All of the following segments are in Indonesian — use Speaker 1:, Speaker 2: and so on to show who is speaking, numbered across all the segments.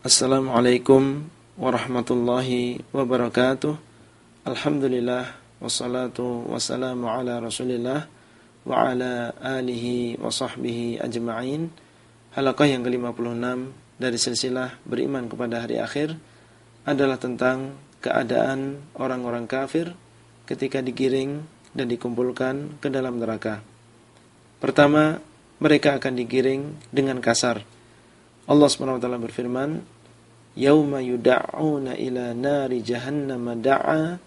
Speaker 1: Assalamualaikum warahmatullahi wabarakatuh. Alhamdulillah Wassalatu wassalamu ala rasulillah Wa ala alihi wa sahbihi ajma'in. Halakah yang ke-56 dari silsilah beriman kepada hari akhir Adalah tentang keadaan orang-orang kafir Ketika digiring dan dikumpulkan ke dalam neraka. Pertama, mereka akan digiring dengan kasar Allah SWT berfirman, "Yauma yud'auna ila nari jahannam da'a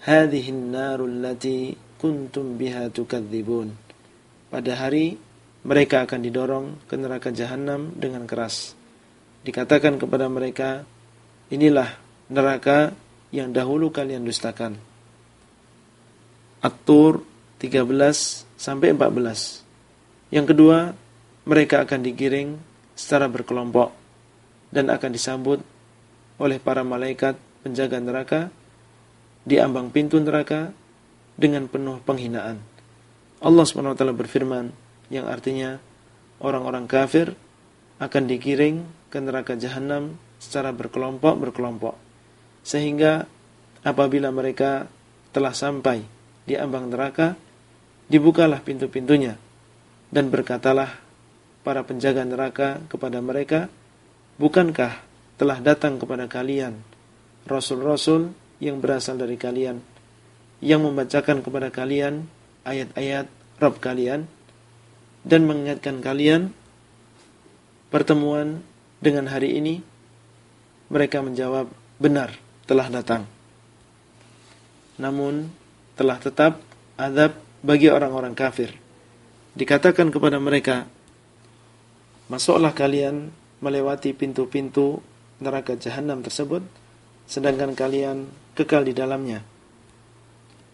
Speaker 1: hadhihi an-narul lati kuntum biha tukadzibun." Pada hari mereka akan didorong ke neraka jahanam dengan keras. Dikatakan kepada mereka, "Inilah neraka yang dahulu kalian dustakan." At-Tur 13 sampai 14. Yang kedua, mereka akan digiring secara berkelompok dan akan disambut oleh para malaikat penjaga neraka di ambang pintu neraka dengan penuh penghinaan. Allah SWT berfirman yang artinya orang-orang kafir akan dikiring ke neraka jahanam secara berkelompok-berkelompok. Sehingga apabila mereka telah sampai di ambang neraka, dibukalah pintu-pintunya dan berkatalah para penjaga neraka kepada mereka, Bukankah telah datang kepada kalian Rasul-Rasul yang berasal dari kalian Yang membacakan kepada kalian ayat-ayat Rabb kalian Dan mengingatkan kalian Pertemuan dengan hari ini? Mereka menjawab benar telah datang. Namun telah tetap adab bagi orang-orang kafir. Dikatakan kepada mereka Masuklah kalian melewati pintu-pintu neraka jahanam tersebut sedangkan kalian kekal di dalamnya.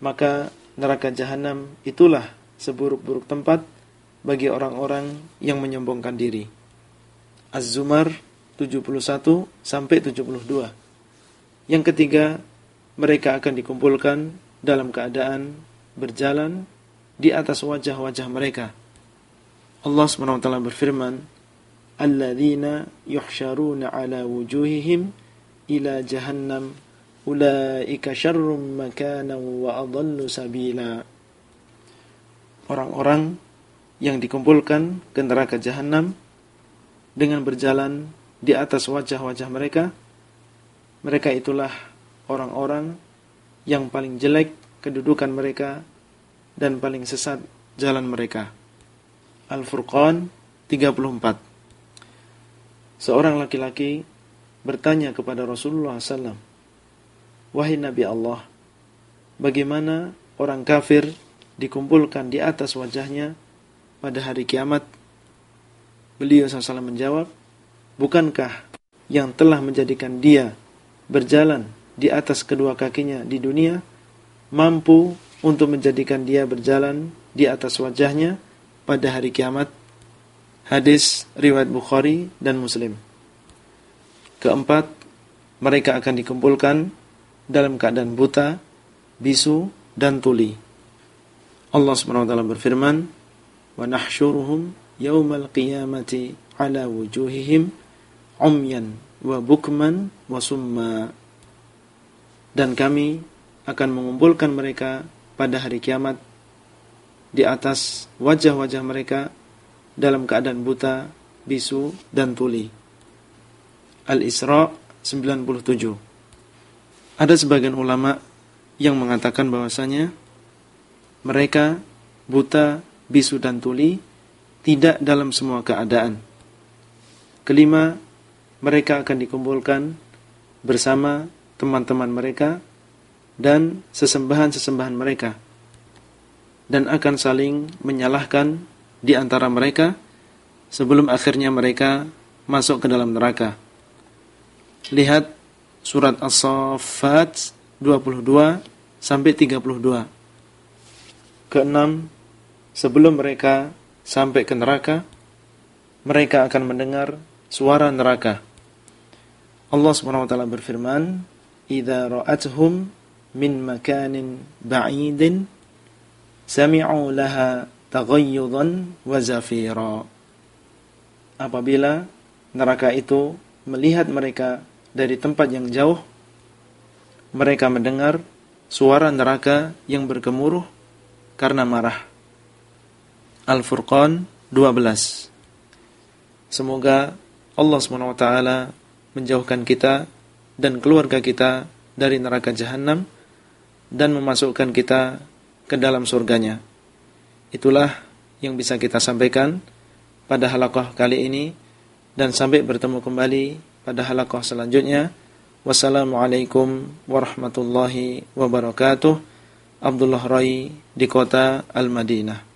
Speaker 1: Maka neraka jahanam itulah seburuk-buruk tempat bagi orang-orang yang menyombongkan diri. Az-Zumar 71 sampai 72. Yang ketiga, mereka akan dikumpulkan dalam keadaan berjalan di atas wajah-wajah mereka. Allah SWT berfirman, alladzina yuhsyaruna ala wujuhihim ila jahannam ulaika syarrum makanan wa adallu sabila orang-orang yang dikumpulkan ke neraka jahanam dengan berjalan di atas wajah-wajah mereka mereka itulah orang-orang yang paling jelek kedudukan mereka dan paling sesat jalan mereka. Al-Furqan 34 seorang laki-laki bertanya kepada Rasulullah SAW, Wahai Nabi Allah, bagaimana orang kafir dikumpulkan di atas wajahnya pada hari kiamat? Beliau SAW menjawab, Bukankah yang telah menjadikan dia berjalan di atas kedua kakinya di dunia, mampu untuk menjadikan dia berjalan di atas wajahnya pada hari kiamat? Hadis riwayat Bukhari dan Muslim. Keempat, mereka akan dikumpulkan dalam keadaan buta, bisu, dan tuli. Allah SWT berfirman, "Wa nahsyuruhum yaumal qiyamati ala wujuhihim umyan wa bukman wa summa." Dan kami akan mengumpulkan mereka pada hari kiamat di atas wajah-wajah mereka dalam keadaan buta, bisu, dan tuli. Al-Isra 97 Ada sebagian ulama yang mengatakan bahwasanya mereka buta, bisu, dan tuli tidak dalam semua keadaan. Kelima, mereka akan dikumpulkan bersama teman-teman mereka dan sesembahan-sesembahan mereka dan akan saling menyalahkan di antara mereka sebelum akhirnya mereka masuk ke dalam neraka. Lihat surat As-Saffat 22 sampai 32. Keenam, sebelum mereka sampai ke neraka, mereka akan mendengar suara neraka. Allah SWT berfirman, "Idza ra'atuhum min makanin ba'idin sami'u laha taghayyudan wa zafira. Apabila neraka itu melihat mereka dari tempat yang jauh, mereka mendengar suara neraka yang bergemuruh karena marah. Al-Furqan 12 Semoga Allah SWT menjauhkan kita dan keluarga kita dari neraka jahanam dan memasukkan kita ke dalam surganya. Itulah yang bisa kita sampaikan pada halaqah kali ini dan sampai bertemu kembali pada halaqah selanjutnya. Wassalamualaikum warahmatullahi wabarakatuh. Abdullah Rai di kota Al-Madinah.